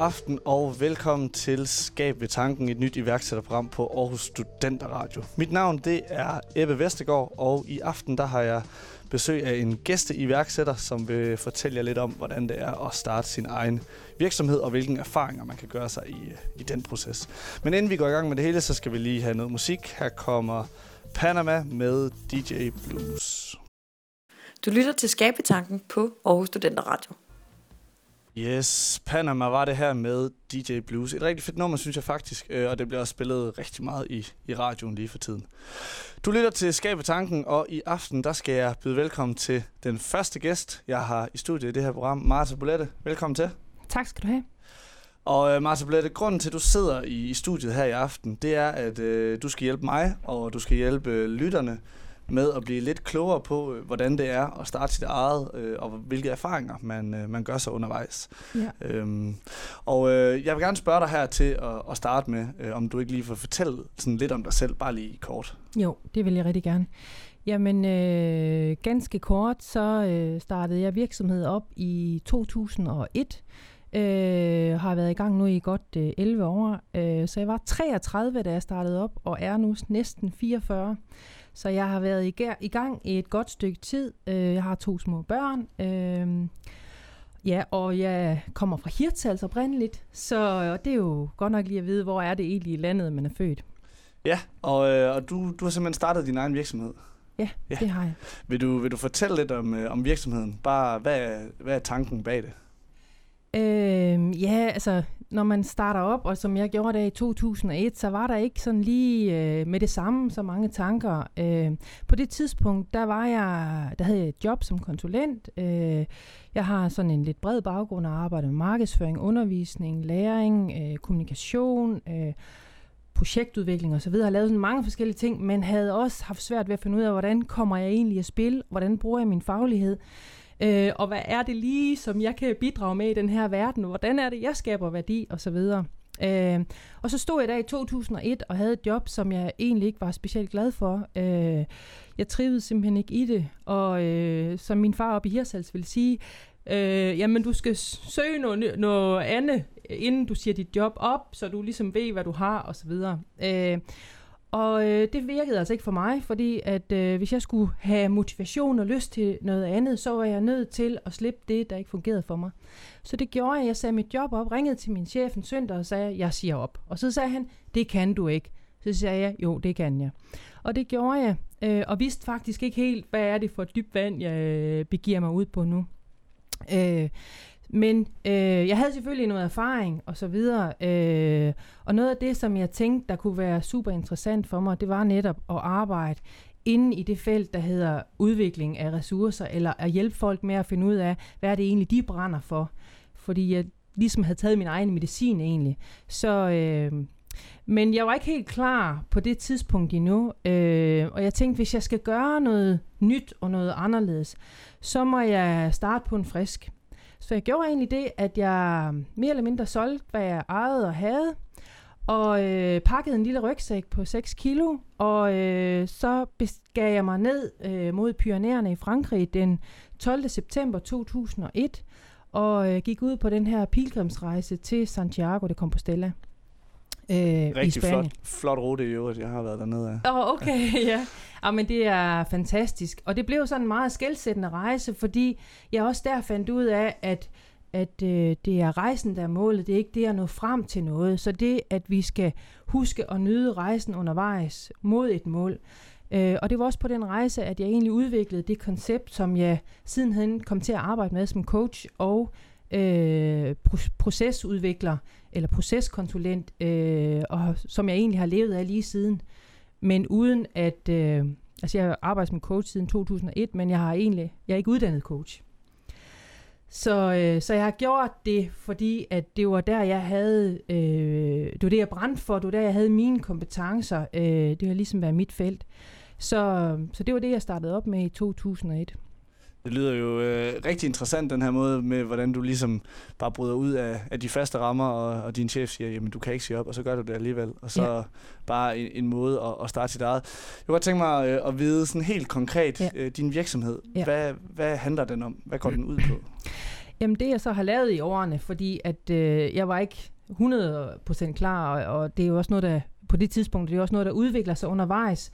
God aften og velkommen til Skab ved Tanken, et nyt iværksætterprogram på Aarhus Studenter Radio. Mit navn det er Ebbe Vestergaard, og i aften der har jeg besøg af en gæste iværksætter, som vil fortælle jer lidt om, hvordan det er at starte sin egen virksomhed, og hvilke erfaringer man kan gøre sig i, øh, i den proces. Men inden vi går i gang med det hele, så skal vi lige have noget musik. Her kommer Panama med DJ Blues. Du lytter til Skabetanken på Aarhus Studenter Radio. Yes, Panama var det her med DJ Blues. Et rigtig fedt nummer, synes jeg faktisk, øh, og det bliver også spillet rigtig meget i, i radioen lige for tiden. Du lytter til Skabe Tanken, og i aften der skal jeg byde velkommen til den første gæst, jeg har i studiet i det her program, Marta Bolette. Velkommen til. Tak skal du have. Og uh, Marta Bolette, grunden til, at du sidder i, i studiet her i aften, det er, at uh, du skal hjælpe mig, og du skal hjælpe lytterne med at blive lidt klogere på, øh, hvordan det er at starte sit eget, øh, og hvilke erfaringer man, øh, man gør sig undervejs. Ja. Øhm, og øh, jeg vil gerne spørge dig her til at, at starte med, øh, om du ikke lige får fortælle sådan lidt om dig selv, bare lige kort. Jo, det vil jeg rigtig gerne. Jamen, øh, ganske kort, så øh, startede jeg virksomhed op i 2001. Øh, har været i gang nu i godt øh, 11 år. Øh, så jeg var 33, da jeg startede op, og er nu næsten 44. Så jeg har været i, i gang i et godt stykke tid. Øh, jeg har to små børn. Øh, ja, og jeg kommer fra Hirtshals oprindeligt, så det er jo godt nok lige at vide, hvor er det egentlig i landet, man er født. Ja, og, øh, og du, du har simpelthen startet din egen virksomhed. Ja, ja. det har jeg. Vil du, vil du fortælle lidt om, øh, om virksomheden? Bare, hvad, hvad er tanken bag det? Øh, ja, altså, når man starter op, og som jeg gjorde det i 2001, så var der ikke sådan lige øh, med det samme så mange tanker. Øh, på det tidspunkt, der var jeg, der havde jeg et job som konsulent. Øh, jeg har sådan en lidt bred baggrund og arbejder med markedsføring, undervisning, læring, øh, kommunikation, øh, projektudvikling osv. Jeg har lavet sådan mange forskellige ting, men havde også haft svært ved at finde ud af, hvordan kommer jeg egentlig at spille, hvordan bruger jeg min faglighed. Øh, og hvad er det lige, som jeg kan bidrage med i den her verden? Hvordan er det, jeg skaber værdi? Og så videre. Øh, og så stod jeg der i 2001 og havde et job, som jeg egentlig ikke var specielt glad for. Øh, jeg trivedes simpelthen ikke i det, og øh, som min far oppe i Hirsals ville sige, øh, jamen du skal søge noget, noget andet, inden du siger dit job op, så du ligesom ved, hvad du har, og så videre. Øh, og øh, det virkede altså ikke for mig, fordi at øh, hvis jeg skulle have motivation og lyst til noget andet, så var jeg nødt til at slippe det, der ikke fungerede for mig. Så det gjorde jeg. Jeg sagde mit job op, ringede til min chef en søndag og sagde, jeg siger op. Og så sagde han, det kan du ikke. Så sagde jeg, jo, det kan jeg. Og det gjorde jeg, øh, og vidste faktisk ikke helt, hvad er det for et dybt vand, jeg øh, begiver mig ud på nu. Øh, men øh, jeg havde selvfølgelig noget erfaring og så videre. Øh, og noget af det, som jeg tænkte, der kunne være super interessant for mig, det var netop at arbejde inde i det felt, der hedder udvikling af ressourcer, eller at hjælpe folk med at finde ud af, hvad er det egentlig, de brænder for. Fordi jeg ligesom havde taget min egen medicin egentlig. Så, øh, men jeg var ikke helt klar på det tidspunkt endnu, øh, og jeg tænkte, hvis jeg skal gøre noget nyt og noget anderledes, så må jeg starte på en frisk. Så jeg gjorde egentlig det, at jeg øh, mere eller mindre solgte, hvad jeg ejede og havde, og øh, pakkede en lille rygsæk på 6 kilo, og øh, så gav jeg mig ned øh, mod Pyreneerne i Frankrig den 12. september 2001, og øh, gik ud på den her pilgrimsrejse til Santiago de Compostela øh, Rigtig i Spanien. Flot, flot rute i øvrigt, jeg har været dernede af. Åh, oh, okay, ja. ja. men det er fantastisk. Og det blev sådan en meget skældsættende rejse, fordi jeg også der fandt ud af, at at øh, det er rejsen, der er målet. Det er ikke det at nå frem til noget. Så det, at vi skal huske at nyde rejsen undervejs mod et mål. Øh, og det var også på den rejse, at jeg egentlig udviklede det koncept, som jeg sidenhen kom til at arbejde med som coach og øh, procesudvikler eller proceskonsulent, øh, og som jeg egentlig har levet af lige siden. Men uden at, øh, altså jeg har arbejdet som coach siden 2001, men jeg har egentlig, jeg er ikke uddannet coach. Så, øh, så jeg har gjort det, fordi at det var der, jeg havde, øh, det var det, jeg brændte for, det var der, jeg havde mine kompetencer. Øh, det har ligesom været mit felt. Så, så det var det, jeg startede op med i 2001. Det lyder jo øh, rigtig interessant, den her måde med, hvordan du ligesom bare bryder ud af, af de faste rammer, og, og din chef siger, jamen du kan ikke sige op, og så gør du det alligevel. Og så ja. bare en, en måde at, at starte sit eget. Jeg kunne godt tænke mig øh, at vide sådan helt konkret, ja. øh, din virksomhed, ja. hvad, hvad handler den om? Hvad går den ud på? Jamen det jeg så har lavet i årene, fordi at øh, jeg var ikke 100% klar, og, og det er jo også noget, der på det tidspunkt, det er også noget, der udvikler sig undervejs,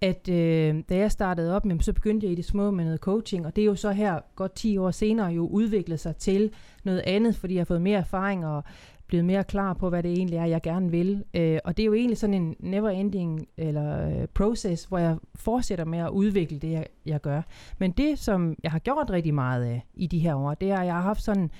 at øh, da jeg startede op, så begyndte jeg i det små med noget coaching, og det er jo så her godt 10 år senere jo udviklet sig til noget andet, fordi jeg har fået mere erfaring og blevet mere klar på, hvad det egentlig er, jeg gerne vil. Øh, og det er jo egentlig sådan en never-ending eller øh, process, hvor jeg fortsætter med at udvikle det, jeg, jeg gør. Men det, som jeg har gjort rigtig meget af i de her år, det er, at jeg har haft sådan,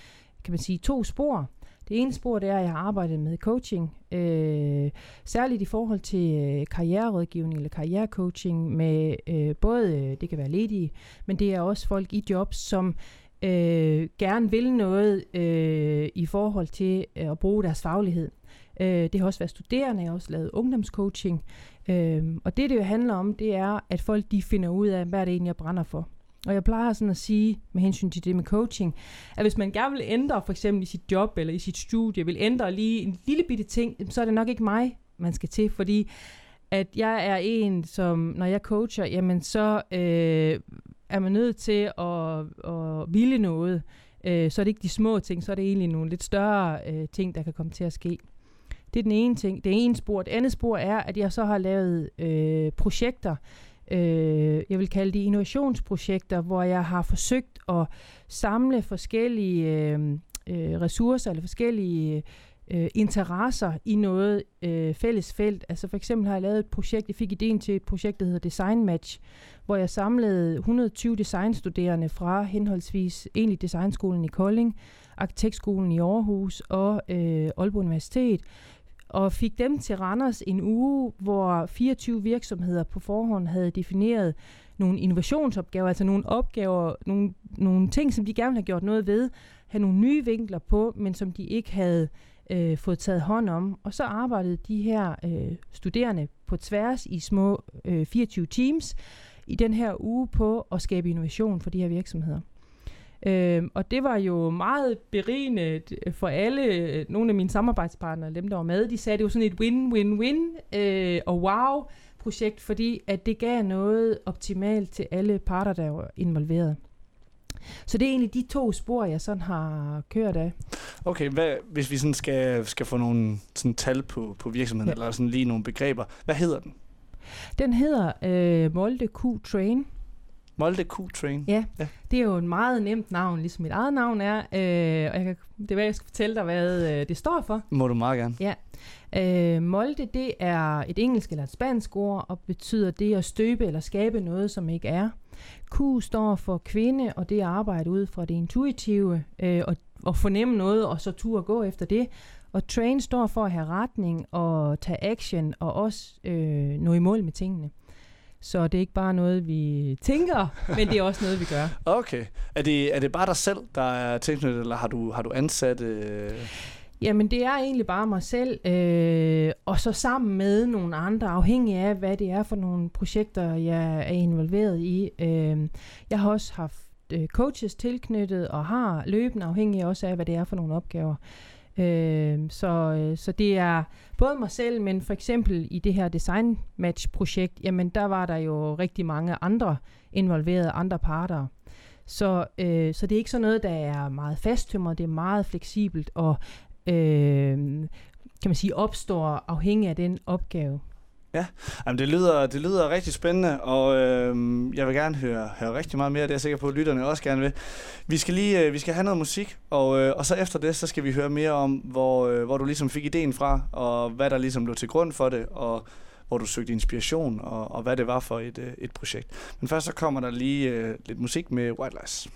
kan man sige, to spor. Det ene spor, det er, at jeg har arbejdet med coaching, øh, særligt i forhold til øh, karriererådgivning eller karrierecoaching med øh, både, øh, det kan være ledige, men det er også folk i jobs, som øh, gerne vil noget øh, i forhold til øh, at bruge deres faglighed. Øh, det har også været studerende, jeg har også lavet ungdomscoaching. Øh, og det, det jo handler om, det er, at folk de finder ud af, hvad det egentlig, jeg brænder for. Og jeg plejer sådan at sige, med hensyn til det med coaching, at hvis man gerne vil ændre for eksempel i sit job eller i sit studie, vil ændre lige en lille bitte ting, så er det nok ikke mig, man skal til, fordi at jeg er en, som når jeg coacher, jamen så øh, er man nødt til at, at ville noget. Øh, så er det ikke de små ting, så er det egentlig nogle lidt større øh, ting, der kan komme til at ske. Det er den ene ting. Det ene spor. Det andet spor er, at jeg så har lavet øh, projekter, øh, jeg vil kalde de innovationsprojekter, hvor jeg har forsøgt at samle forskellige øh, øh, ressourcer eller forskellige øh, interesser i noget øh, fælles felt. Altså for eksempel har jeg lavet et projekt, jeg fik ideen til et projekt, der hedder Design Match, hvor jeg samlede 120 designstuderende fra henholdsvis egentlig Designskolen i Kolding, Arkitektskolen i Aarhus og øh, Aalborg Universitet, og fik dem til Randers en uge, hvor 24 virksomheder på forhånd havde defineret nogle innovationsopgaver, altså nogle opgaver, nogle, nogle ting, som de gerne ville have gjort noget ved, have nogle nye vinkler på, men som de ikke havde øh, fået taget hånd om. Og så arbejdede de her øh, studerende på tværs i små øh, 24 teams i den her uge på at skabe innovation for de her virksomheder. Øh, og det var jo meget berigende for alle, nogle af mine samarbejdspartnere, dem der var med, de sagde, det var sådan et win-win-win øh, og wow projekt, fordi at det gav noget optimalt til alle parter, der var involveret. Så det er egentlig de to spor, jeg sådan har kørt af. Okay, hvad, hvis vi sådan skal, skal få nogle sådan tal på, på virksomheden, ja. eller sådan lige nogle begreber, hvad hedder den? Den hedder øh, Molde Q Train. Molde Q Train? Ja, ja, det er jo en meget nemt navn, ligesom mit eget navn er. Øh, og jeg kan, det er, hvad jeg skal fortælle dig, hvad øh, det står for. Må du meget gerne. Ja. Øh, Molde, det er et engelsk eller et spansk ord, og betyder det at støbe eller skabe noget, som ikke er. Q står for kvinde, og det er arbejde ud fra det intuitive, øh, og, og fornemme noget, og så tur gå efter det. Og train står for at have retning og tage action, og også øh, nå i mål med tingene. Så det er ikke bare noget, vi tænker, men det er også noget, vi gør. Okay. Er det, er det bare dig selv, der er tilknyttet, eller har du, har du ansat... Øh Jamen, det er egentlig bare mig selv, øh, og så sammen med nogle andre, afhængig af, hvad det er for nogle projekter, jeg er involveret i. Øh, jeg har også haft øh, coaches tilknyttet, og har løbende, afhængig også af, hvad det er for nogle opgaver. Øhm, øh, så, så det er både mig selv, men for eksempel i det her Design Match projekt, jamen der var der jo rigtig mange andre involverede, andre parter. Så, øh, så det er ikke sådan noget, der er meget fasttømret, det er meget fleksibelt, og øh, kan man sige, opstår afhængig af den opgave. Ja, Jamen, det, lyder, det lyder rigtig spændende, og øh, jeg vil gerne høre, høre rigtig meget mere. Det er jeg sikker på, at lytterne også gerne vil. Vi skal lige øh, vi skal have noget musik, og, øh, og så efter det, så skal vi høre mere om, hvor, øh, hvor du ligesom fik ideen fra, og hvad der ligesom lå til grund for det, og hvor du søgte inspiration, og, og hvad det var for et, øh, et projekt. Men først så kommer der lige øh, lidt musik med White Lies.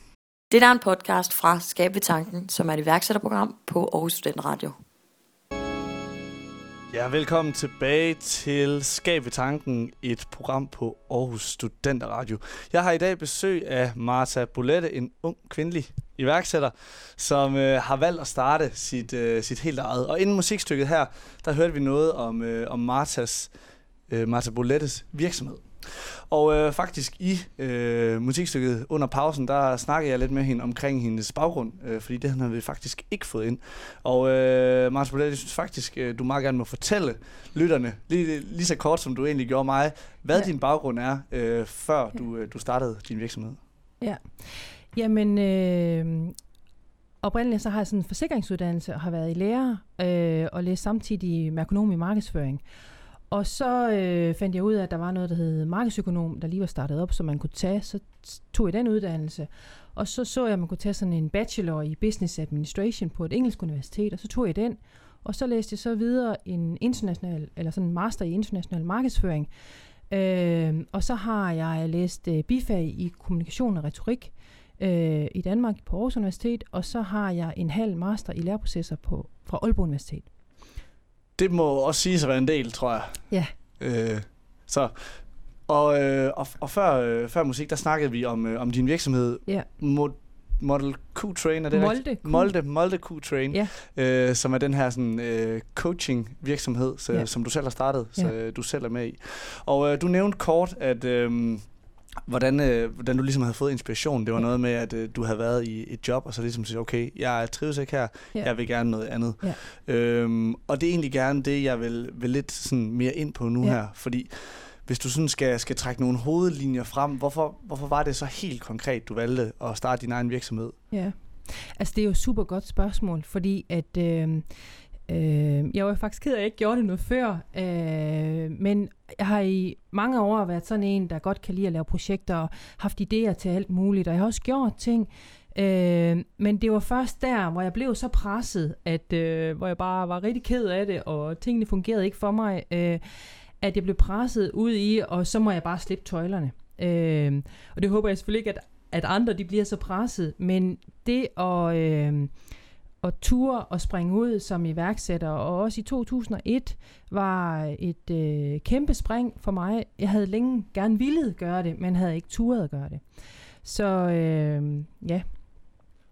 Det er en podcast fra Skab ved Tanken, som er et iværksætterprogram på Aarhus Student Radio. Ja, velkommen tilbage til Skab i Tanken, et program på Aarhus Studenter Radio. Jeg har i dag besøg af Marta Bolette, en ung kvindelig iværksætter, som øh, har valgt at starte sit, øh, sit helt eget. Og inden musikstykket her, der hørte vi noget om, øh, om Martas, øh, Marta Bolettes virksomhed. Og øh, faktisk i øh, musikstykket under pausen, der snakkede jeg lidt med hende omkring hendes baggrund, øh, fordi det havde vi faktisk ikke fået ind. Og øh, Martin Boulet, jeg synes faktisk, øh, du meget gerne må fortælle lytterne, lige, lige så kort som du egentlig gjorde mig, hvad ja. din baggrund er, øh, før du, øh, du startede din virksomhed. Ja, jamen... Øh oprindeligt så har jeg sådan en forsikringsuddannelse og har været i lærer øh, og læst samtidig merkonom i markedsføring. Og så øh, fandt jeg ud af, at der var noget, der hed markedsøkonom, der lige var startet op, som man kunne tage. Så tog jeg den uddannelse. Og så så jeg, at man kunne tage sådan en bachelor i business administration på et engelsk universitet, og så tog jeg den. Og så læste jeg så videre en international, eller sådan en master i international markedsføring. Øh, og så har jeg læst øh, bifag i kommunikation og retorik øh, i Danmark på Aarhus Universitet, og så har jeg en halv master i læreprocesser på, fra Aalborg Universitet. Det må også sige sig være en del, tror jeg. Ja. Øh, så, og, øh, og, og før, øh, før musik, der snakkede vi om, øh, om din virksomhed. Ja. Mo- Model Q-Train, er det Molde rigtigt? Q. Molde, Molde Q-Train, Ja. øh, som er den her sådan, øh, coaching virksomhed, så, Ja. som du selv har startet, så Ja. øh, du selv er med i. Og øh, du nævnte kort, at øh, hvordan, øh, hvordan du ligesom havde fået inspiration. Det var Ja. noget med, at øh, du havde været i et job, og så ligesom sige, okay, jeg trives ikke her, Ja. jeg vil gerne noget andet. Ja. Øhm, og det er egentlig gerne det, jeg vil, vil lidt sådan mere ind på nu Ja. her, fordi hvis du sådan skal, skal trække nogle hovedlinjer frem, hvorfor, hvorfor var det så helt konkret, du valgte at starte din egen virksomhed? Ja. Altså, det er jo et super godt spørgsmål, fordi at... Øh, øh, jeg var faktisk ked af, at jeg ikke gjorde det noget før, øh, men jeg har i mange år været sådan en, der godt kan lide at lave projekter og haft idéer til alt muligt, og jeg har også gjort ting, øh, men det var først der, hvor jeg blev så presset, at øh, hvor jeg bare var rigtig ked af det, og tingene fungerede ikke for mig, øh, at jeg blev presset ud i, og så må jeg bare slippe tøjlerne. Øh, og det håber jeg selvfølgelig ikke, at at andre de bliver så presset, men det at, øh, at ture og springe ud som iværksætter, og også i 2001 var et øh, kæmpe spring for mig. Jeg havde længe gerne ville gøre det, men havde ikke turet at gøre det. Så øh, ja.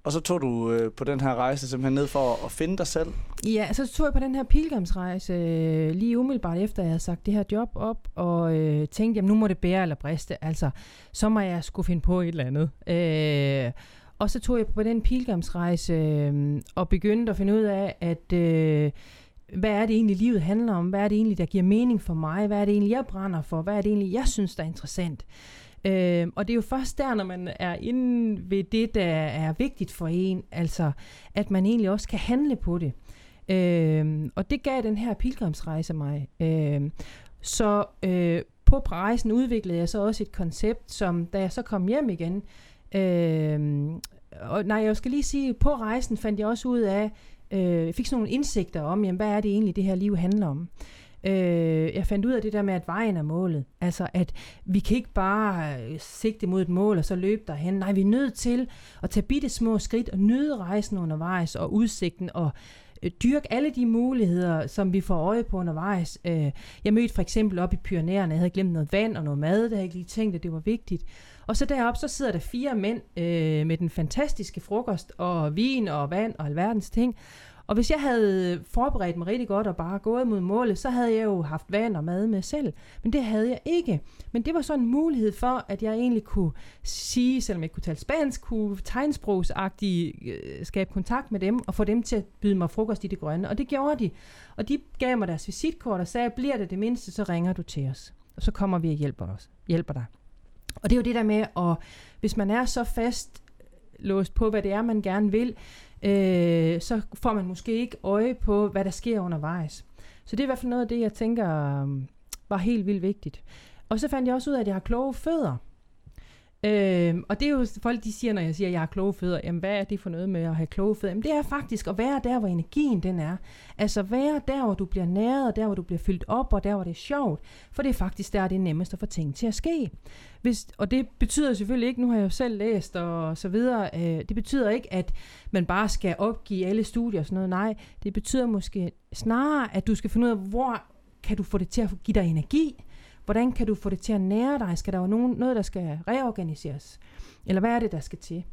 Og så tog du øh, på den her rejse simpelthen ned for at, at finde dig selv. Ja, så tog jeg på den her pilgrimsrejse øh, lige umiddelbart efter, jeg havde sagt det her job op, og øh, tænkte, jamen nu må det bære eller briste. Altså, så må jeg skulle finde på et eller andet. Øh, og så tog jeg på den pilgrimsrejse øh, og begyndte at finde ud af, at øh, hvad er det egentlig, livet handler om? Hvad er det egentlig, der giver mening for mig? Hvad er det egentlig, jeg brænder for? Hvad er det egentlig, jeg synes, der er interessant? Øh, og det er jo først der, når man er inde ved det, der er vigtigt for en, altså at man egentlig også kan handle på det. Øh, og det gav den her pilgrimsrejse mig. Øh, så øh, på rejsen udviklede jeg så også et koncept, som da jeg så kom hjem igen, øh, og nej, jeg skal lige sige, på rejsen fandt jeg også ud af, øh, jeg fik sådan nogle indsigter om, jamen, hvad er det egentlig, det her liv handler om. Øh, jeg fandt ud af det der med, at vejen er målet. Altså, at vi kan ikke bare øh, sigte mod et mål, og så løbe derhen. Nej, vi er nødt til at tage bitte små skridt og nyde rejsen undervejs, og udsigten, og øh, dyrke alle de muligheder, som vi får øje på undervejs. Øh, jeg mødte for eksempel op i Pyrenæerne, jeg havde glemt noget vand og noget mad, det havde jeg ikke lige tænkt, at det var vigtigt. Og så derop så sidder der fire mænd øh, med den fantastiske frokost, og vin og vand og alverdens ting. Og hvis jeg havde forberedt mig rigtig godt og bare gået mod målet, så havde jeg jo haft vand og mad med selv. Men det havde jeg ikke. Men det var så en mulighed for, at jeg egentlig kunne sige, selvom jeg ikke kunne tale spansk, kunne tegnsprogsagtigt øh, skabe kontakt med dem og få dem til at byde mig frokost i det grønne. Og det gjorde de. Og de gav mig deres visitkort og sagde, bliver det det mindste, så ringer du til os. Og så kommer vi og hjælper, os, hjælper dig. Og det er jo det der med, at hvis man er så fast låst på, hvad det er, man gerne vil, øh, så får man måske ikke øje på, hvad der sker undervejs. Så det er i hvert fald noget af det, jeg tænker øhm, var helt vildt vigtigt. Og så fandt jeg også ud af, at jeg har kloge fødder. Øh, og det er jo, folk de siger, når jeg siger, at jeg har kloge fødder, jamen hvad er det for noget med at have kloge fødder? Jamen det er faktisk at være der, hvor energien den er. Altså være der, hvor du bliver næret, og der, hvor du bliver fyldt op, og der, hvor det er sjovt. For det er faktisk der, det er nemmest at få ting til at ske. Hvis, og det betyder selvfølgelig ikke, nu har jeg jo selv læst og så videre, øh, det betyder ikke, at man bare skal opgive alle studier og sådan noget. Nej, det betyder måske snarere, at du skal finde ud af, hvor kan du få det til at give dig energi, Hvordan kan du få det til at nære dig? Skal der jo nogen, noget, der skal reorganiseres? Eller hvad er det, der skal til?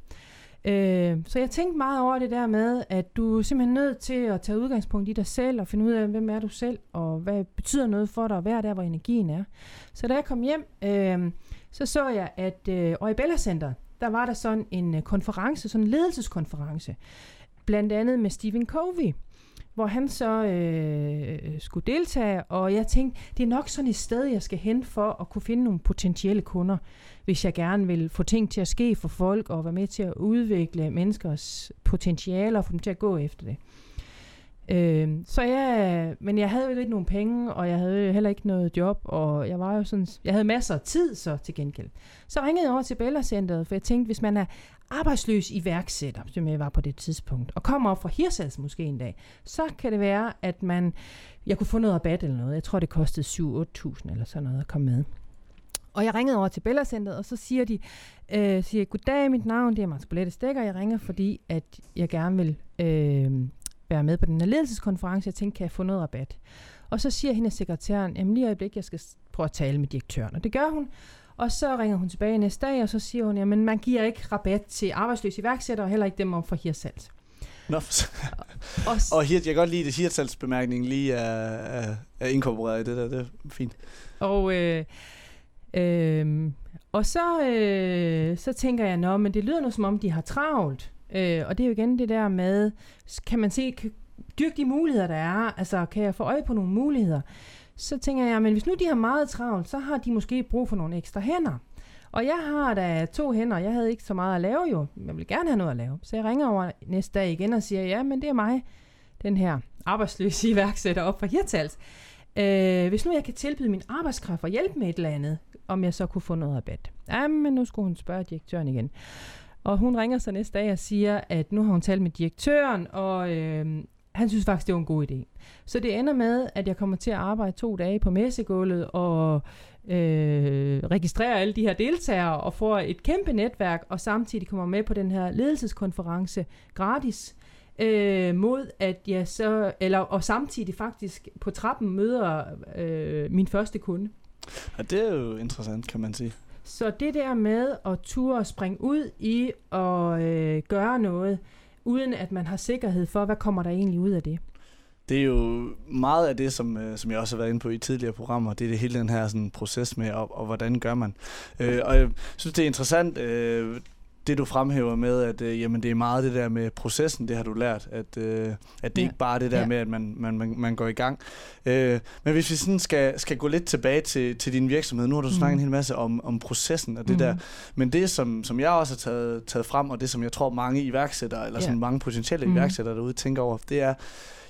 Øh, så jeg tænkte meget over det der med, at du er simpelthen nødt til at tage udgangspunkt i dig selv og finde ud af, hvem er du selv, og hvad betyder noget for dig, og hvad er der, hvor energien er. Så da jeg kom hjem, øh, så så jeg, at øh, og i Bella Center, der var der sådan en øh, konference, sådan en ledelseskonference, blandt andet med Stephen Covey, hvor han så øh, skulle deltage, og jeg tænkte, det er nok sådan et sted, jeg skal hen for at kunne finde nogle potentielle kunder, hvis jeg gerne vil få ting til at ske for folk, og være med til at udvikle menneskers potentialer, og få dem til at gå efter det. Øh, så jeg, men jeg havde jo ikke nogen penge, og jeg havde heller ikke noget job, og jeg var jo sådan, jeg havde masser af tid så til gengæld. Så ringede jeg over til Bellacenteret, for jeg tænkte, hvis man er arbejdsløs iværksætter, som jeg var på det tidspunkt, og kommer op fra Hirsals måske en dag, så kan det være, at man, jeg kunne få noget rabat eller noget. Jeg tror, det kostede 7-8.000 eller sådan noget at komme med. Og jeg ringede over til Bellacenteret, og så siger de, øh, siger, goddag, mit navn det er Martin Bolette Stikker, jeg ringer, fordi at jeg gerne vil øh, være med på den her ledelseskonference. Jeg tænkte, kan jeg få noget rabat? Og så siger hende sekretæren, jamen lige øjeblik, jeg skal prøve at tale med direktøren. Og det gør hun. Og så ringer hun tilbage næste dag, og så siger hun, jamen man giver ikke rabat til arbejdsløse iværksættere, og heller ikke dem om for Hirsals. Nå, og, og Hirt, jeg kan godt lide, at Hirtsalsbemærkningen lige er, er, er inkorporeret i det der. Det er fint. Og, øh, øh, og så, øh, så tænker jeg, nå, men det lyder nu som om, de har travlt. Øh, og det er jo igen det der med, kan man se, kan, dyrke de muligheder, der er? Altså, kan jeg få øje på nogle muligheder? Så tænker jeg, men hvis nu de har meget travlt, så har de måske brug for nogle ekstra hænder. Og jeg har da to hænder, jeg havde ikke så meget at lave jo. Jeg vil gerne have noget at lave. Så jeg ringer over næste dag igen og siger, ja, men det er mig, den her arbejdsløse iværksætter op fra Hirtals. Øh, hvis nu jeg kan tilbyde min arbejdskraft og hjælpe med et eller andet, om jeg så kunne få noget rabat. Ja, men nu skulle hun spørge direktøren igen. Og hun ringer så næste dag og siger, at nu har hun talt med direktøren, og øh, han synes faktisk, det var en god idé. Så det ender med, at jeg kommer til at arbejde to dage på messegulvet og øh, registrere alle de her deltagere og får et kæmpe netværk, og samtidig kommer med på den her ledelseskonference gratis. Øh, mod at jeg så, eller og samtidig faktisk på trappen møder øh, min første kunde. Ja, det er jo interessant, kan man sige. Så det der med at ture og springe ud i og øh, gøre noget, uden at man har sikkerhed for, hvad kommer der egentlig ud af det. Det er jo meget af det, som, øh, som jeg også har været inde på i tidligere programmer, det er det hele den her sådan, proces med, og, og hvordan gør man. Øh, og jeg synes, det er interessant, øh, det du fremhæver med, at øh, jamen, det er meget det der med processen, det har du lært, at, øh, at det ja. ikke bare er det der ja. med, at man, man, man, man går i gang. Øh, men hvis vi sådan skal, skal gå lidt tilbage til, til din virksomhed, nu har du mm. snakket en hel masse om, om processen og det mm. der, men det som, som jeg også har taget, taget frem, og det som jeg tror mange iværksættere, eller sådan ja. mange potentielle mm. iværksættere derude tænker over, det er,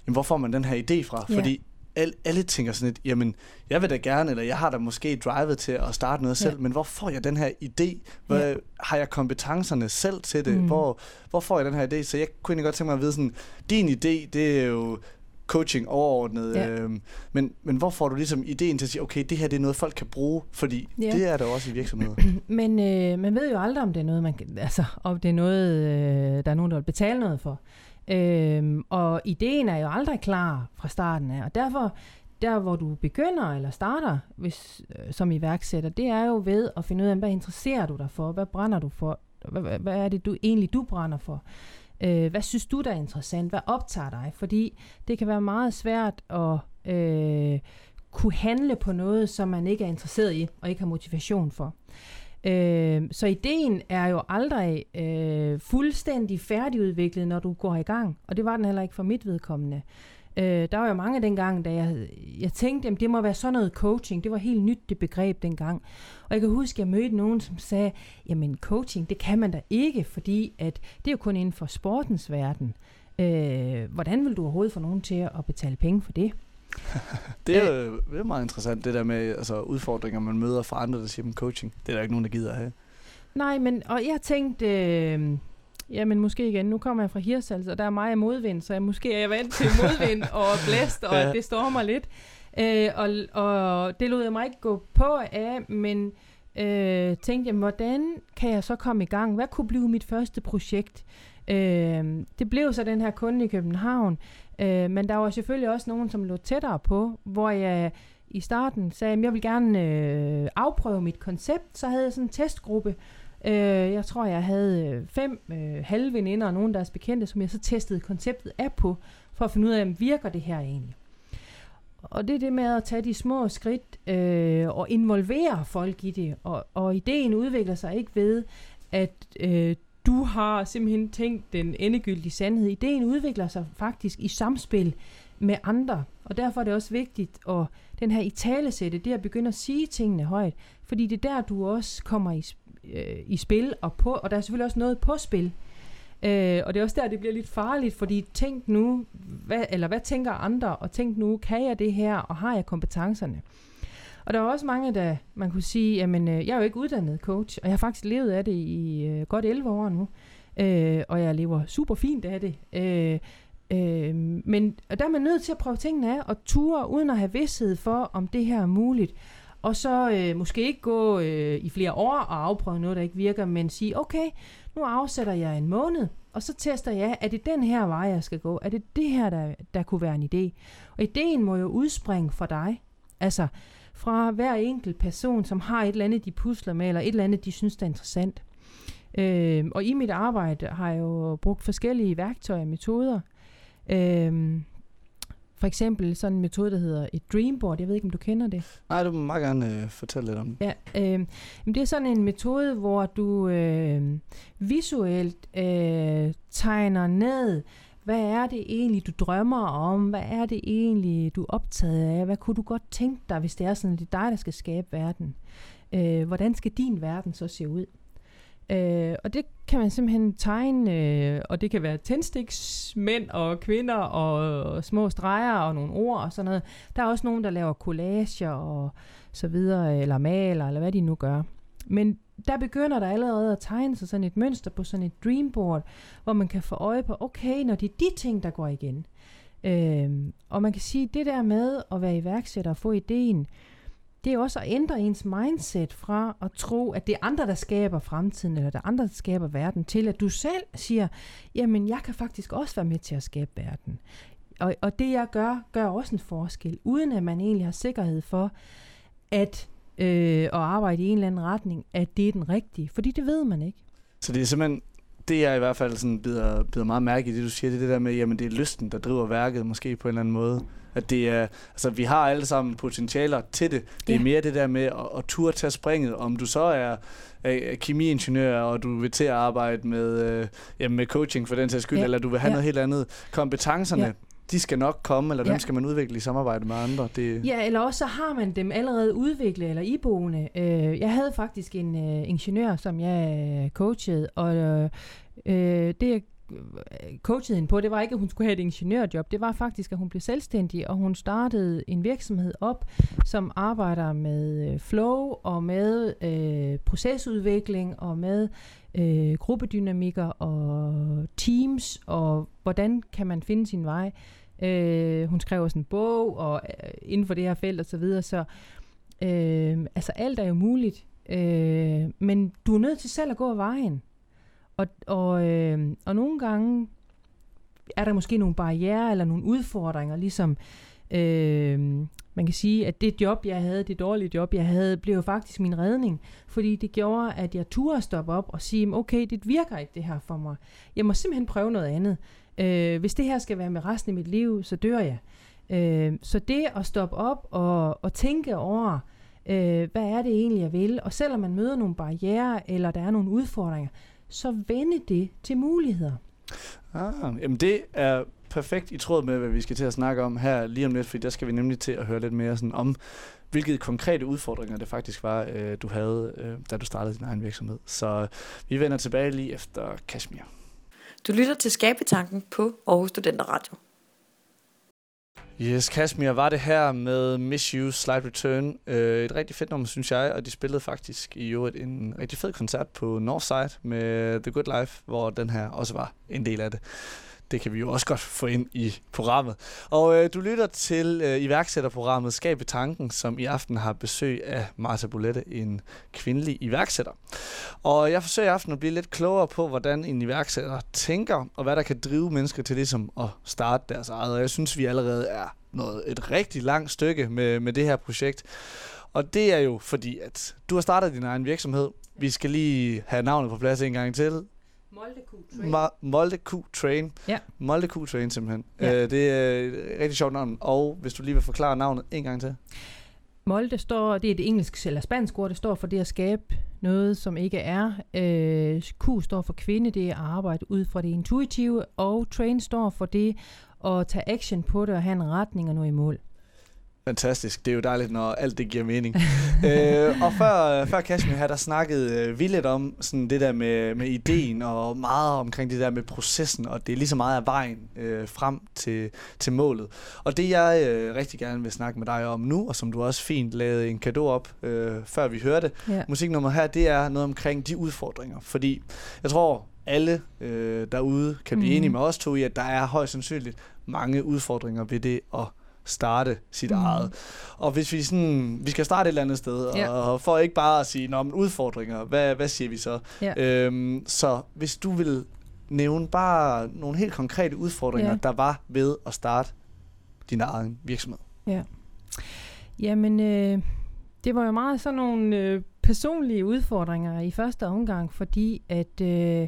jamen, hvor får man den her idé fra? Ja. Fordi alle, alle tænker sådan lidt, jamen, jeg vil da gerne, eller jeg har da måske drivet til at starte noget selv, ja. men hvor får jeg den her idé? Hvor, ja. Har jeg kompetencerne selv til det? Mm. Hvor, hvor får jeg den her idé? Så jeg kunne egentlig godt tænke mig at vide sådan, din idé, det er jo coaching overordnet, ja. øhm, men, men hvor får du ligesom ideen til at sige, okay, det her det er noget, folk kan bruge, fordi ja. det er der også i virksomheder. Men øh, man ved jo aldrig, om det er noget, man altså, om det er noget, øh, der er nogen, der vil betale noget for. Øhm, og ideen er jo aldrig klar fra starten af, og derfor der hvor du begynder eller starter hvis, øh, som iværksætter, det er jo ved at finde ud af, hvad interesserer du dig for, hvad brænder du for, hvad, hvad, hvad er det du egentlig du brænder for. Øh, hvad synes du der er interessant, hvad optager dig? Fordi det kan være meget svært at øh, kunne handle på noget, som man ikke er interesseret i og ikke har motivation for. Øh, så ideen er jo aldrig øh, fuldstændig færdigudviklet, når du går i gang. Og det var den heller ikke for mit vedkommende. Øh, der var jo mange dengang, da jeg, jeg tænkte, at det må være sådan noget coaching. Det var helt nyt, det begreb dengang. Og jeg kan huske, at jeg mødte nogen, som sagde, jamen coaching, det kan man da ikke, fordi at det er jo kun inden for sportens verden. Øh, hvordan vil du overhovedet få nogen til at betale penge for det? det, er, jo, det er meget interessant, det der med altså, udfordringer, man møder fra andre, der siger coaching. Det er der ikke nogen, der gider at have. Nej, men og jeg tænkte, øh, jamen måske igen, nu kommer jeg fra Hirsals, og der er meget modvind, så jeg, måske er jeg vant til modvind og blæst, og ja. det stormer lidt. Øh, og, og det lod jeg mig ikke gå på af, men øh, tænkte, jamen, hvordan kan jeg så komme i gang? Hvad kunne blive mit første projekt? Øh, det blev så den her kunde i København, øh, men der var selvfølgelig også nogen, som lå tættere på, hvor jeg i starten sagde, at jeg vil gerne øh, afprøve mit koncept. Så havde jeg sådan en testgruppe. Øh, jeg tror, jeg havde øh, fem øh, halvveninder og nogle af deres bekendte, som jeg så testede konceptet af på, for at finde ud af, om virker det her egentlig. Og det er det med at tage de små skridt øh, og involvere folk i det. Og, og ideen udvikler sig ikke ved, at øh, du har simpelthen tænkt den endegyldige sandhed. Ideen udvikler sig faktisk i samspil med andre, og derfor er det også vigtigt at den her i talesætte, det at begynde at sige tingene højt, fordi det er der, du også kommer i, øh, i spil, og, på, og der er selvfølgelig også noget på spil. Øh, og det er også der, det bliver lidt farligt, fordi tænk nu, hvad, eller hvad tænker andre, og tænk nu, kan jeg det her, og har jeg kompetencerne? Og der er også mange, der man kunne sige, jamen øh, jeg er jo ikke uddannet coach, og jeg har faktisk levet af det i øh, godt 11 år nu, øh, og jeg lever super fint af det. Øh, øh, men og der er man nødt til at prøve tingene af, og ture uden at have vidsthed for, om det her er muligt. Og så øh, måske ikke gå øh, i flere år og afprøve noget, der ikke virker, men sige, okay, nu afsætter jeg en måned, og så tester jeg, er det den her vej, jeg skal gå? Er det det her, der, der kunne være en idé? Og ideen må jo udspringe fra dig. Altså fra hver enkelt person, som har et eller andet, de pusler med, eller et eller andet, de synes, der er interessant. Øh, og i mit arbejde har jeg jo brugt forskellige værktøjer og metoder. Øh, for eksempel sådan en metode, der hedder et dreamboard. Jeg ved ikke, om du kender det. Nej, du må meget gerne øh, fortælle lidt om det. Ja, øh, det er sådan en metode, hvor du øh, visuelt øh, tegner ned, hvad er det egentlig, du drømmer om? Hvad er det egentlig, du er optaget af? Hvad kunne du godt tænke dig, hvis det er sådan, at det er dig, der skal skabe verden? Øh, hvordan skal din verden så se ud? Øh, og det kan man simpelthen tegne, øh, og det kan være tændstiksmænd og kvinder og, og små streger og nogle ord og sådan noget. Der er også nogen, der laver collager og så videre, eller maler, eller hvad de nu gør. Men der begynder der allerede at tegne sig sådan et mønster på sådan et dreamboard, hvor man kan få øje på, okay, når det er de ting, der går igen. Øhm, og man kan sige, det der med at være iværksætter og få ideen, det er også at ændre ens mindset fra at tro, at det er andre, der skaber fremtiden, eller det er andre, der skaber verden, til at du selv siger, jamen jeg kan faktisk også være med til at skabe verden. Og, og det jeg gør, gør også en forskel, uden at man egentlig har sikkerhed for, at øh, at arbejde i en eller anden retning, at det er den rigtige. Fordi det ved man ikke. Så det er simpelthen, det jeg i hvert fald sådan bider, bider meget mærke i, det du siger, det er det der med, jamen det er lysten, der driver værket, måske på en eller anden måde. At det er, altså vi har alle sammen potentialer til det. Det er ja. mere det der med at, at turde tage springet, om du så er, er kemiingeniør, og du vil til at arbejde med, øh, jamen med coaching for den sags skyld, ja. eller du vil have ja. noget helt andet. Kompetencerne, ja de skal nok komme, eller ja. dem skal man udvikle i samarbejde med andre. Det... Ja, eller også så har man dem allerede udviklet eller iboende. Øh, jeg havde faktisk en øh, ingeniør, som jeg coachede, og øh, det jeg coachede hende på, det var ikke, at hun skulle have et ingeniørjob. Det var faktisk, at hun blev selvstændig, og hun startede en virksomhed op, som arbejder med flow og med øh, procesudvikling og med øh, gruppedynamikker og teams, og hvordan kan man finde sin vej. Øh, hun skrev også en bog og øh, inden for det her felt og så videre, så øh, altså alt er jo muligt, øh, men du er nødt til selv at gå af vejen. Og, og, øh, og nogle gange er der måske nogle barriere eller nogle udfordringer, ligesom øh, man kan sige, at det job, jeg havde, det dårlige job, jeg havde, blev jo faktisk min redning, fordi det gjorde, at jeg turde stoppe op og sige, okay, det virker ikke det her for mig. Jeg må simpelthen prøve noget andet. Øh, hvis det her skal være med resten af mit liv, så dør jeg. Øh, så det at stoppe op og, og tænke over, øh, hvad er det egentlig, jeg vil, og selvom man møder nogle barriere, eller der er nogle udfordringer, så vende det til muligheder. Ah, jamen det er perfekt i tråd med, hvad vi skal til at snakke om her lige om lidt, for der skal vi nemlig til at høre lidt mere sådan om, hvilke konkrete udfordringer det faktisk var, øh, du havde, øh, da du startede din egen virksomhed. Så vi vender tilbage lige efter Kashmir. Du lytter til Skabetanken på Aarhus Studenter Radio. Yes, Kashmir var det her med Miss You Slide Return. Øh, et rigtig fedt nummer, synes jeg, og de spillede faktisk i øvrigt en rigtig fed koncert på Northside med The Good Life, hvor den her også var en del af det det kan vi jo også godt få ind i programmet. Og øh, du lytter til øh, iværksætterprogrammet Skab tanken, som i aften har besøg af Marta Bolette, en kvindelig iværksætter. Og jeg forsøger i aften at blive lidt klogere på, hvordan en iværksætter tænker, og hvad der kan drive mennesker til ligesom at starte deres eget. Og jeg synes, vi allerede er noget, et rigtig langt stykke med, med det her projekt. Og det er jo fordi, at du har startet din egen virksomhed. Vi skal lige have navnet på plads en gang til. Molde Q-Train. Ma- Molde Q-Train. Ja. Molde Q-Train simpelthen. Ja. Øh, det er et rigtig sjovt navn. Og hvis du lige vil forklare navnet en gang til. Molde står, det er et engelsk eller spansk ord, det står for det at skabe noget, som ikke er. Øh, Q står for kvinde, det er at arbejde ud fra det intuitive, og Train står for det at tage action på det og have en retning og nå i mål. Fantastisk. Det er jo dejligt, når alt det giver mening. øh, og før, før Kashmir her, der snakkede øh, vi lidt om sådan det der med, med ideen, og meget omkring det der med processen, og det er lige så meget af vejen øh, frem til, til målet. Og det jeg øh, rigtig gerne vil snakke med dig om nu, og som du også fint lavede en gave op, øh, før vi hørte ja. musiknummer her, det er noget omkring de udfordringer. Fordi jeg tror, alle øh, derude kan blive mm. enige med os to i, at der er højst sandsynligt mange udfordringer ved det at starte sit mm. eget. Og hvis vi sådan, vi skal starte et eller andet sted, ja. og for ikke bare at sige, om udfordringer, hvad, hvad siger vi så? Ja. Øhm, så hvis du vil nævne bare nogle helt konkrete udfordringer, ja. der var ved at starte din egen virksomhed. Ja. Jamen, øh, det var jo meget sådan nogle øh, personlige udfordringer i første omgang, fordi at øh,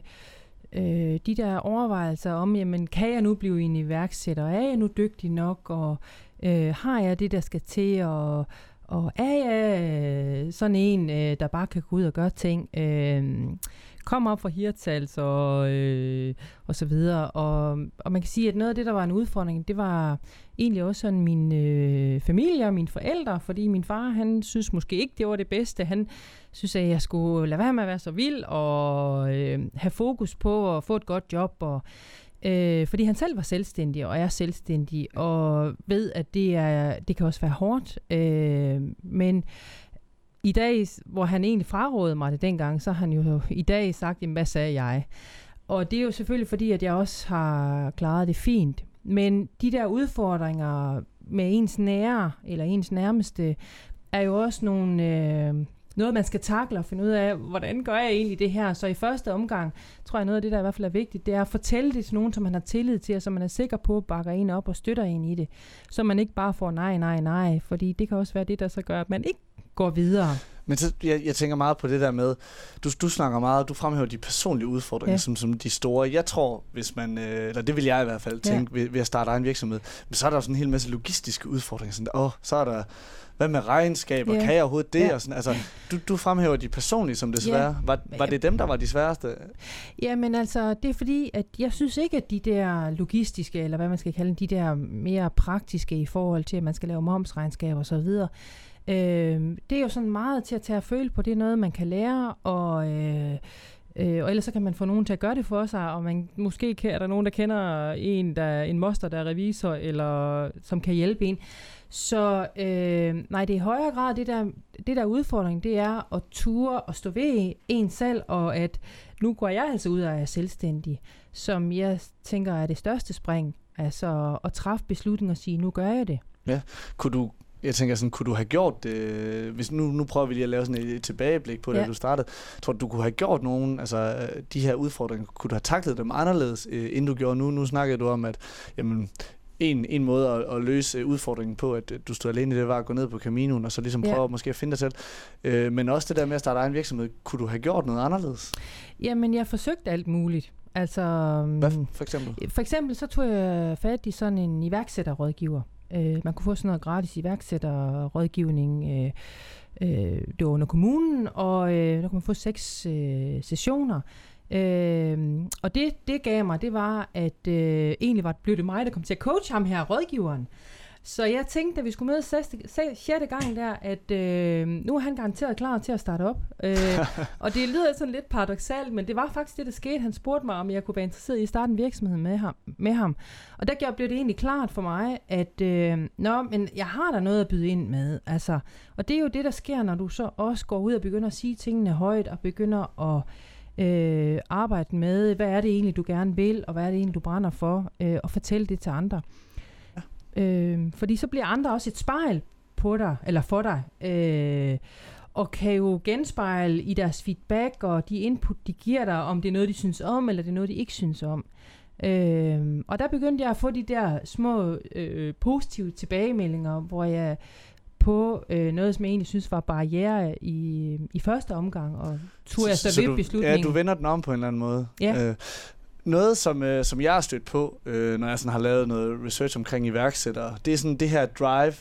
øh, de der overvejelser om, jamen, kan jeg nu blive en iværksætter? Er jeg nu dygtig nok? Og Øh, har jeg det, der skal til? Og, og er jeg øh, sådan en, øh, der bare kan gå ud og gøre ting? Øh, kom op fra Hirtals og, øh, og så videre. Og, og man kan sige, at noget af det, der var en udfordring, det var egentlig også sådan min øh, familie og mine forældre, fordi min far, han synes måske ikke, det var det bedste. Han synes, at jeg skulle lade være med at være så vild og øh, have fokus på at få et godt job og Øh, fordi han selv var selvstændig og er selvstændig, og ved, at det, er, det kan også være hårdt. Øh, men i dag, hvor han egentlig frarådede mig det dengang, så har han jo i dag sagt, jamen, hvad sagde jeg? Og det er jo selvfølgelig fordi, at jeg også har klaret det fint. Men de der udfordringer med ens nære, eller ens nærmeste, er jo også nogle... Øh, noget, man skal takle og finde ud af, hvordan gør jeg egentlig det her? Så i første omgang, tror jeg noget af det, der i hvert fald er vigtigt, det er at fortælle det til nogen, som man har tillid til, og som man er sikker på, bakker en op og støtter en i det. Så man ikke bare får nej, nej, nej, fordi det kan også være det, der så gør, at man ikke går videre. Men så, jeg, jeg tænker meget på det der med, du, du snakker meget, du fremhæver de personlige udfordringer ja. som, som de store. Jeg tror, hvis man, øh, eller det vil jeg i hvert fald tænke ja. ved, ved at starte egen virksomhed, men så er der jo sådan en hel masse logistiske udfordringer. Sådan, åh, så er der hvad med regnskaber? Yeah. Kan jeg overhovedet det? Yeah. Og sådan, altså, du, du fremhæver de personlige som det svære. Yeah. Var, var det dem, der var de sværeste? Ja, men altså, det er fordi, at jeg synes ikke, at de der logistiske, eller hvad man skal kalde de der mere praktiske i forhold til, at man skal lave momsregnskaber og så videre, øh, det er jo sådan meget til at tage og føle på. Det er noget, man kan lære, og... Øh, Øh, og ellers så kan man få nogen til at gøre det for sig, og man, måske kan, er der nogen, der kender en, der en moster, der er revisor, eller som kan hjælpe en. Så øh, nej, det er i højere grad det der, det der udfordring, det er at ture og stå ved en selv, og at nu går jeg altså ud og er selvstændig, som jeg tænker er det største spring. Altså at træffe beslutninger og sige, nu gør jeg det. Ja, kunne du jeg tænker sådan, kunne du have gjort det, hvis nu, nu prøver vi lige at lave sådan et tilbageblik på det, ja. du startede. Tror du, du kunne have gjort nogen, altså de her udfordringer, kunne du have taklet dem anderledes, øh, end du gjorde nu? Nu snakkede du om, at jamen, en, en måde at, at løse udfordringen på, at du stod alene det, var at gå ned på Caminoen, og så ligesom prøve ja. måske at finde dig selv. Øh, men også det der med at starte egen virksomhed, kunne du have gjort noget anderledes? Jamen, jeg forsøgte alt muligt. Altså, Hvad for eksempel? For eksempel så tog jeg fat i sådan en iværksætterrådgiver. Øh, man kunne få sådan noget gratis iværksætterrådgivning. Øh, øh, det var under kommunen, og øh, der kunne man få seks øh, sessioner. Øh, og det, det gav mig, det var, at øh, egentlig var, blev det mig, der kom til at coache ham her, rådgiveren. Så jeg tænkte, at vi skulle mødes 6. 6. gang der, at øh, nu er han garanteret klar til at starte op. Øh, og det lyder sådan lidt paradoxalt, men det var faktisk det, der skete. Han spurgte mig, om jeg kunne være interesseret i at starte en virksomhed med ham. Med ham. Og der blev det egentlig klart for mig, at øh, nå, men jeg har da noget at byde ind med. Altså, og det er jo det, der sker, når du så også går ud og begynder at sige tingene højt, og begynder at øh, arbejde med, hvad er det egentlig, du gerne vil, og hvad er det egentlig, du brænder for, øh, og fortælle det til andre. Øh, fordi så bliver andre også et spejl på dig, eller for dig, øh, og kan jo genspejle i deres feedback, og de input, de giver dig, om det er noget, de synes om, eller det er noget, de ikke synes om. Øh, og der begyndte jeg at få de der små øh, positive tilbagemeldinger, hvor jeg på øh, noget, som jeg egentlig synes var barriere i, i første omgang, og tog jeg så, så ved beslutningen. Ja, du vender den om på en eller anden måde. Ja. Øh, noget, som, øh, som jeg har stødt på, øh, når jeg sådan har lavet noget research omkring iværksættere, det er sådan det her drive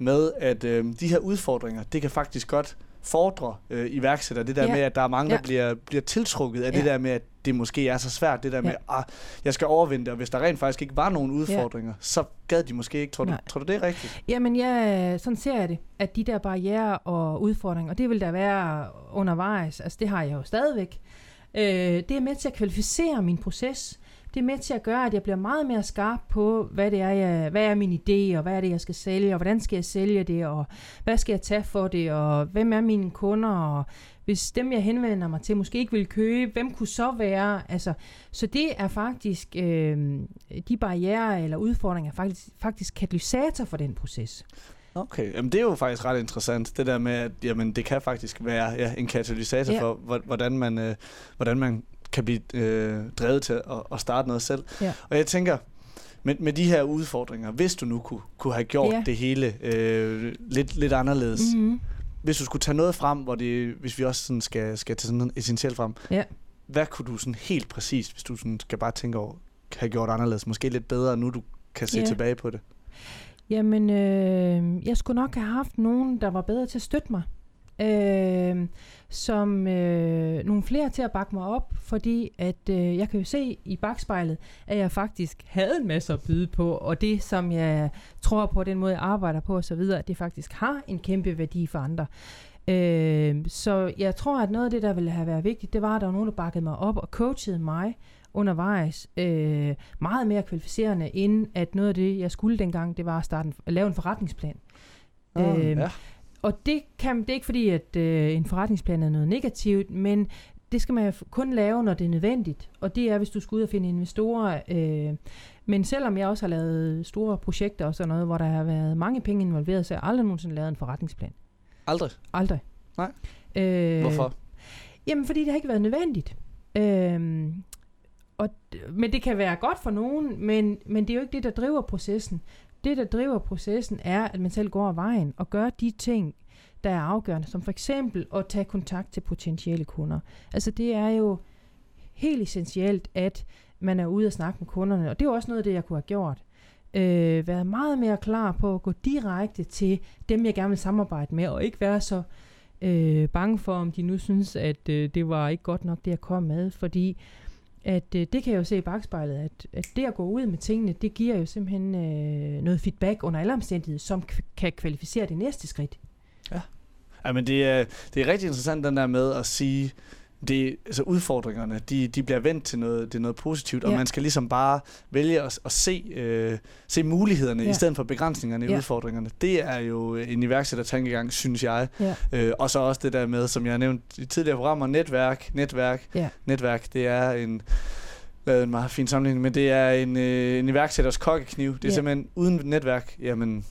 med, at øh, de her udfordringer, det kan faktisk godt fordre øh, iværksættere. Det der Ja. med, at der er mange, der Ja. bliver, bliver tiltrukket af Ja. det der med, at det måske er så svært. Det der med, Ja. ah, jeg skal overvinde det, og hvis der rent faktisk ikke var nogen udfordringer, så gad de måske ikke. Tror du, Nej. tror du det er rigtigt? Jamen, ja, sådan ser jeg det, at de der barriere og udfordringer, og det vil der være undervejs, altså det har jeg jo stadigvæk, øh, det er med til at kvalificere min proces. Det er med til at gøre, at jeg bliver meget mere skarp på, hvad det er, jeg, hvad er min idé, og hvad er det, jeg skal sælge, og hvordan skal jeg sælge det, og hvad skal jeg tage for det, og hvem er mine kunder, og hvis dem, jeg henvender mig til, måske ikke vil købe, hvem kunne så være? Altså, så det er faktisk, øh, de barriere eller udfordringer er faktisk, faktisk katalysator for den proces. Okay, jamen det er jo faktisk ret interessant, det der med, at jamen, det kan faktisk være ja, en katalysator Ja. for, hvor- hvordan man, øh, hvordan man kan blive øh, drevet til at, at starte noget selv. Ja. Og jeg tænker, med, med de her udfordringer, hvis du nu kunne, kunne have gjort Ja. det hele øh, lidt, lidt anderledes, mm. Mm-hmm. hvis du skulle tage noget frem, hvor det, hvis vi også sådan skal, skal tage sådan noget essentielt frem, Ja. hvad kunne du sådan helt præcist, hvis du sådan skal bare tænke over, have gjort anderledes, måske lidt bedre, nu du kan se Ja. tilbage på det? Jamen, øh, jeg skulle nok have haft nogen, der var bedre til at støtte mig. Øh, som øh, nogle flere til at bakke mig op, fordi at øh, jeg kan jo se i bagspejlet, at jeg faktisk havde en masse at byde på, og det, som jeg tror på, den måde, jeg arbejder på osv., at det faktisk har en kæmpe værdi for andre. Øh, så jeg tror, at noget af det, der ville have været vigtigt, det var, at der var nogen, der bakkede mig op og coachede mig undervejs øh, meget mere kvalificerende, end at noget af det, jeg skulle dengang, det var at, starte en, at lave en forretningsplan. Ah, Øhm, ja. Og det, kan, det er ikke fordi, at øh, en forretningsplan er noget negativt, men det skal man kun lave, når det er nødvendigt. Og det er, hvis du skal ud og finde investorer. Øh, men selvom jeg også har lavet store projekter og sådan noget, hvor der har været mange penge involveret, så har jeg aldrig nogensinde lavet en forretningsplan. Aldrig. Aldrig. Nej. Øh, Hvorfor? Jamen, fordi det har ikke været nødvendigt. Øhm, og, men det kan være godt for nogen, men, men det er jo ikke det, der driver processen. Det, der driver processen, er, at man selv går af vejen og gør de ting, der er afgørende, som for eksempel at tage kontakt til potentielle kunder. Altså det er jo helt essentielt, at man er ude og snakke med kunderne, og det er jo også noget af det, jeg kunne have gjort. Øh, været meget mere klar på at gå direkte til dem, jeg gerne vil samarbejde med, og ikke være så øh, bange for, om de nu synes, at øh, det var ikke godt nok, det jeg kom med, fordi at øh, det kan jeg jo se i bagspejlet, at, at det at gå ud med tingene, det giver jo simpelthen øh, noget feedback under alle omstændigheder, som k- kan kvalificere det næste skridt. Ja, men det er, det er rigtig interessant, den der med at sige, det, altså udfordringerne, de, de bliver vendt til noget, det er noget positivt, og Ja. man skal ligesom bare vælge at, at se, øh, se mulighederne. Ja. i stedet for begrænsningerne i Ja. udfordringerne. Det er jo en iværksætter-tankegang, synes jeg. Ja. Øh, og så også det der med, som jeg har nævnt i tidligere programmer, netværk, netværk, Ja. netværk, det er en lavet en meget fin sammenligning, men det er en, øh, en iværksætters kokkekniv. Det er Ja. simpelthen uden netværk, jamen,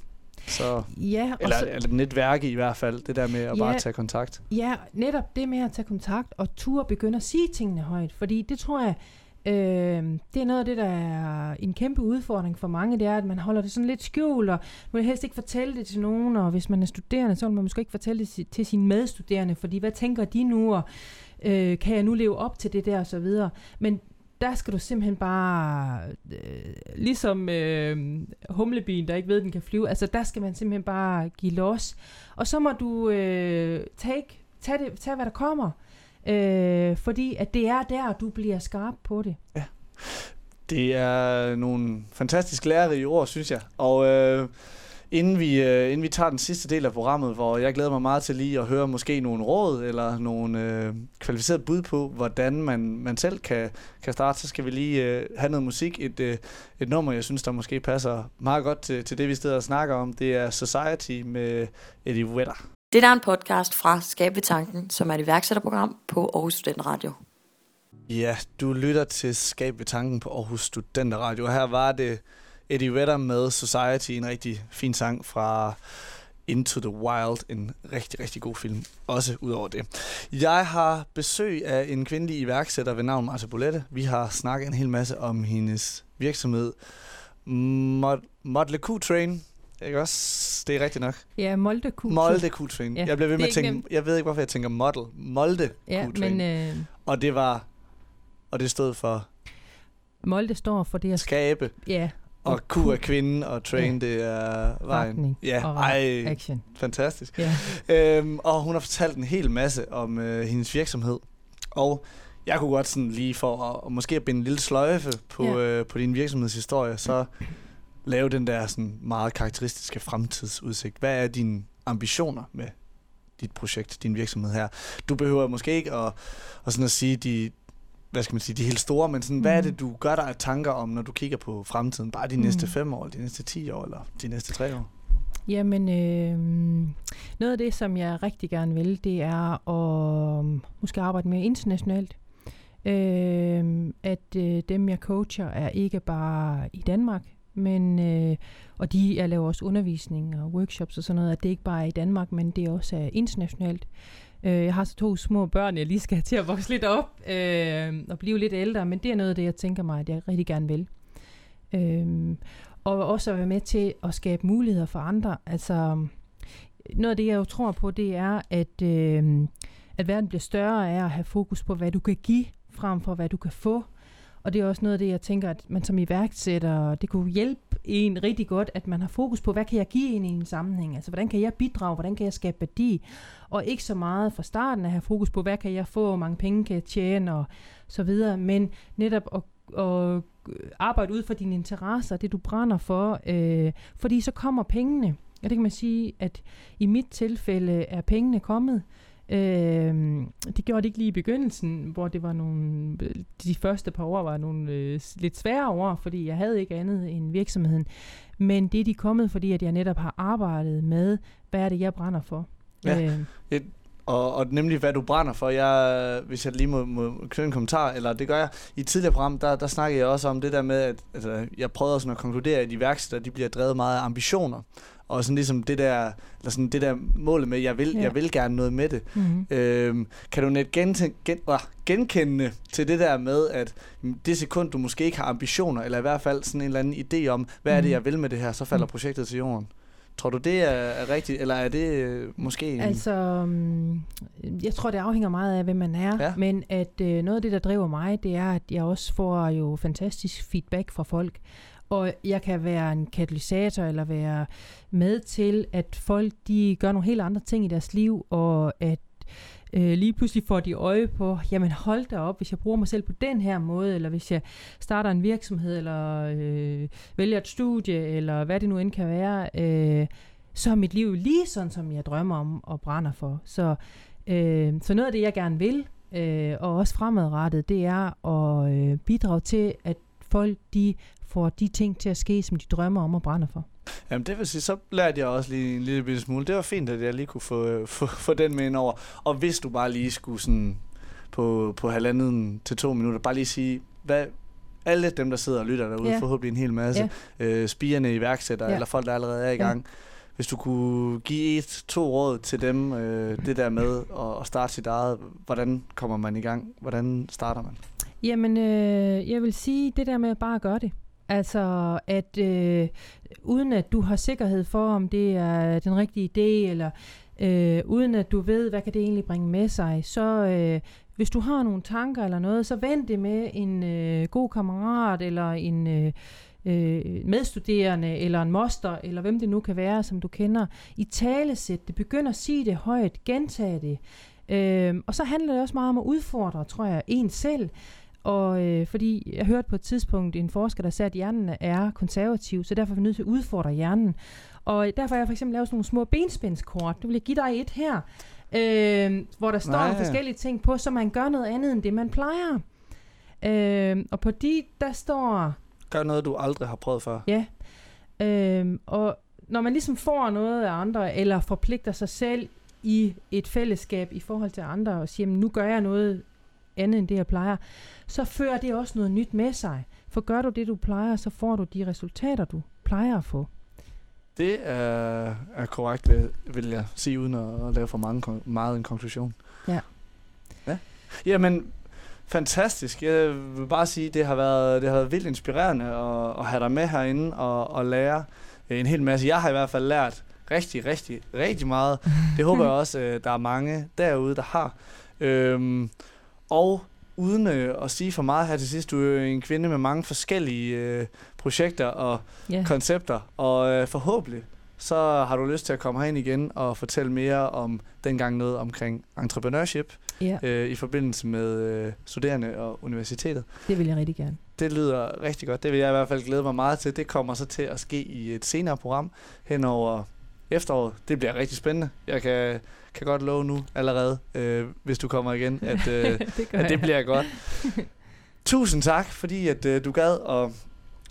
så... Ja, og Eller, så, eller netværke i hvert fald, det der med at Ja. bare tage kontakt. ja, netop det med at tage kontakt og turde begynde at sige tingene højt, fordi det tror jeg, øh, det er noget af det, der er en kæmpe udfordring for mange, det er, at man holder det sådan lidt skjult, og man vil helst ikke fortælle det til nogen, og hvis man er studerende, så vil man måske ikke fortælle det til sine medstuderende, fordi hvad tænker de nu, og øh, kan jeg nu leve op til det der, og så videre. Men der skal du simpelthen bare, øh, ligesom øh, humlebien, der ikke ved, den kan flyve, altså der skal man simpelthen bare give los. Og så må du øh, take, tage, det, tage, hvad der kommer, øh, fordi at det er der, du bliver skarp på det. Ja. Det er nogle fantastisk lærerige ord, synes jeg. Og øh, inden, vi, øh, inden vi tager den sidste del af programmet, hvor jeg glæder mig meget til lige at høre måske nogle råd eller nogle øh, kvalificerede bud på, hvordan man, man selv kan, kan starte, så skal vi lige øh, have noget musik. Et, øh, et nummer, jeg synes, der måske passer meget godt til, til det, vi sidder og snakker om. Det er Society med Eddie Vedder. Det er en podcast fra Skab ved Tanken, som er et iværksætterprogram på Aarhus Student Radio. Ja, du lytter til Skab ved Tanken på Aarhus Studenter Og her var det Eddie Vedder med Society, en rigtig fin sang fra Into the Wild, en rigtig, rigtig god film, også ud over det. Jeg har besøg af en kvindelig iværksætter ved navn Marta Bolette. Vi har snakket en hel masse om hendes virksomhed, Mod, Modle Q-Train. Ikke også? Det er rigtigt nok. Ja, Molde Q. Molde Q-Train. Ja, jeg bliver ved med at tænke, jeg ved ikke, hvorfor jeg tænker model. Molde Ja, Q-Train. men øh, Og det var, og det stod for Molde står for det at skabe. Ja, Og Q er kvinden, og train, ja. det er vejen. Retning Ja, ej, action. fantastisk. Ja. Øhm, og hun har fortalt en hel masse om øh, hendes virksomhed. Og jeg kunne godt sådan lige for at, og måske at binde en lille sløjfe på, Ja. øh, på din virksomhedshistorie, så lave den der sådan meget karakteristiske fremtidsudsigt. Hvad er dine ambitioner med dit projekt, din virksomhed her? Du behøver måske ikke at, at, sådan at sige de, hvad skal man sige, de helt store, men sådan, mm. hvad er Mhm. det, du gør dig af tanker om, når du kigger på fremtiden? Bare de Mhm. næste fem år, de næste ti år, eller de næste tre år? Jamen, øh, noget af det, som jeg rigtig gerne vil, det er at øh, måske arbejde mere internationalt. Øh, at øh, dem, jeg coacher, er ikke bare i Danmark, men øh, og de, jeg laver også undervisning og workshops og sådan noget, at det ikke bare er i Danmark, men det også er internationalt. Øh, jeg har så to små børn, jeg lige skal have til at vokse lidt op øh, og blive lidt ældre, men det er noget af det, jeg tænker mig, at jeg rigtig gerne vil. Øh, og også at være med til at skabe muligheder for andre. Altså, noget af det, jeg jo tror på, det er, at, øh, at verden bliver større af at have fokus på, hvad du kan give, frem for hvad du kan få. Og det er også noget af det, jeg tænker, at man som iværksætter, det kunne hjælpe en rigtig godt, at man har fokus på, hvad kan jeg give en i en sammenhæng? Altså, hvordan kan jeg bidrage? Hvordan kan jeg skabe værdi? Og ikke så meget fra starten at have fokus på, hvad kan jeg få? Hvor mange penge kan jeg tjene? Og så videre. Men netop at, at arbejde ud for dine interesser, det du brænder for, øh, fordi så kommer pengene. Og det kan man sige, at i mit tilfælde er pengene kommet. Øh, det gjorde det ikke lige i begyndelsen, hvor det var nogle, de første par år var nogle øh, lidt svære år, fordi jeg havde ikke andet end virksomheden. Men det er de kommet, fordi at jeg netop har arbejdet med, hvad er det, jeg brænder for. Ja. Øh, Og, og nemlig, hvad du brænder for. Jeg, hvis jeg lige må, må knytte en kommentar, eller det gør jeg. I et tidligere program, der, der snakkede jeg også om det der med, at altså, jeg prøvede sådan at konkludere, at iværksættere, de bliver drevet meget af ambitioner. Og sådan ligesom det der, eller sådan det der målet med, jeg vil, Ja. jeg vil gerne noget med det. mm-hmm. Øhm, kan du net gentæ- gen, uh, genkende til det der med, at mm, det sekund, du måske ikke har ambitioner, eller i hvert fald sådan en eller anden idé om, hvad er det, Mhm. jeg vil med det her, så falder Mhm. projektet til jorden. Tror du, det er, er rigtigt, eller er det øh, måske en... Altså, mm, jeg tror, det afhænger meget af, hvem man er. Ja. Men at øh, noget af det, der driver mig, det er, at jeg også får jo fantastisk feedback fra folk. Og jeg kan være en katalysator, eller være med til, at folk de gør nogle helt andre ting i deres liv, og at øh, lige pludselig får de øje på, jamen hold da op, hvis jeg bruger mig selv på den her måde, eller hvis jeg starter en virksomhed, eller øh, vælger et studie, eller hvad det nu end kan være, øh, så er mit liv lige sådan, som jeg drømmer om og brænder for. Så, øh, så noget af det, jeg gerne vil, øh, og også fremadrettet, det er at øh, bidrage til, at folk de får de ting til at ske, som de drømmer om og brænder for. Jamen det vil sige, så lærte jeg også lige en lille bitte smule. Det var fint, at jeg lige kunne få, øh, få, få den med ind over. Og hvis du bare lige skulle sådan på, på halvanden til to minutter, bare lige sige, hvad, alle dem, der sidder og lytter derude, ja. forhåbentlig en hel masse, ja. øh, spirende iværksættere, ja. eller folk, der allerede er i gang. Hvis du kunne give et, to råd til dem, øh, det der med at, at starte sit eget, hvordan kommer man i gang? Hvordan starter man? Jamen, øh, jeg vil sige det der med at bare gøre det. Altså, at øh, uden at du har sikkerhed for, om det er den rigtige idé, eller øh, uden at du ved, hvad kan det egentlig bringe med sig, så øh, hvis du har nogle tanker eller noget, så vend det med en øh, god kammerat, eller en øh, øh, medstuderende, eller en moster, eller hvem det nu kan være, som du kender. I talesæt det, begynder at sige det højt, gentage det. Øh, og så handler det også meget om at udfordre, tror jeg, en selv. Og øh, fordi jeg hørte på et tidspunkt en forsker, der sagde, at hjernen er konservativ, så derfor er vi nødt til at udfordre hjernen. Og derfor har jeg for eksempel lavet sådan nogle små benspændskort. Det vil jeg give dig et her, øh, hvor der står nogle forskellige ting på, så man gør noget andet end det, man plejer. Øh, og på de, der står Gør noget, du aldrig har prøvet før. Ja. Øhm, og når man ligesom får noget af andre, eller forpligter sig selv i et fællesskab i forhold til andre, og siger, "Men nu gør jeg noget andet end det, jeg plejer, så fører det også noget nyt med sig. For gør du det, du plejer, så får du de resultater, du plejer at få. Det er, er korrekt, vil, jeg sige, uden at, at lave for mange, meget en konklusion. Ja. Ja. Jamen, fantastisk. Jeg vil bare sige, det har været, det har været vildt inspirerende at, at have dig med herinde og, og lære en hel masse. Jeg har i hvert fald lært rigtig, rigtig, rigtig meget. Det håber jeg også, øh, der er mange derude, der har. Øhm, og uden øh, at sige for meget her til sidst, du er jo en kvinde med mange forskellige øh, projekter og Ja. koncepter, og øh, forhåbentlig så har du lyst til at komme herind igen og fortælle mere om dengang noget omkring entrepreneurship ja, øh, i forbindelse med øh, studerende og universitetet. det vil jeg rigtig gerne. Det lyder rigtig godt. Det vil jeg i hvert fald glæde mig meget til. Det kommer så til at ske i et senere program hen over efteråret. Det bliver rigtig spændende. Jeg kan, kan godt love nu allerede, øh, hvis du kommer igen, at, øh, det at det bliver godt. Tusind tak, fordi at, øh, du gad at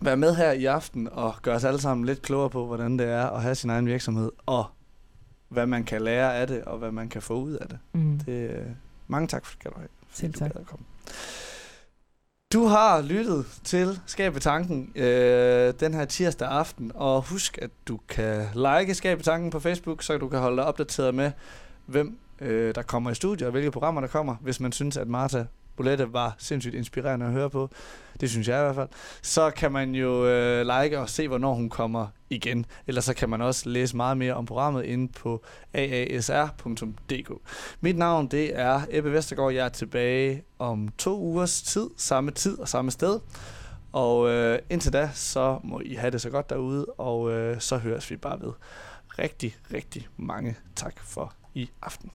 være med her i aften og gøre os alle sammen lidt klogere på, hvordan det er at have sin egen virksomhed, og hvad man kan lære af det, og hvad man kan få ud af det. Mm. det øh, mange tak, skal du have. fordi Selv du tak. gad at komme. Du har lyttet til Skab ved Tanken øh, den her tirsdag aften, og husk, at du kan like Skab ved Tanken på Facebook, så du kan holde dig opdateret med, hvem øh, der kommer i studiet, og hvilke programmer der kommer, hvis man synes, at Marta Bolette var sindssygt inspirerende at høre på. Det synes jeg i hvert fald. Så kan man jo øh, like og se, hvornår hun kommer igen. Ellers så kan man også læse meget mere om programmet inde på aasr.dk. Mit navn det er Ebbe Vestergaard. Jeg er tilbage om to ugers tid, samme tid og samme sted. Og øh, indtil da, så må I have det så godt derude, og øh, så høres vi bare ved. Rigtig, rigtig mange tak for i aften.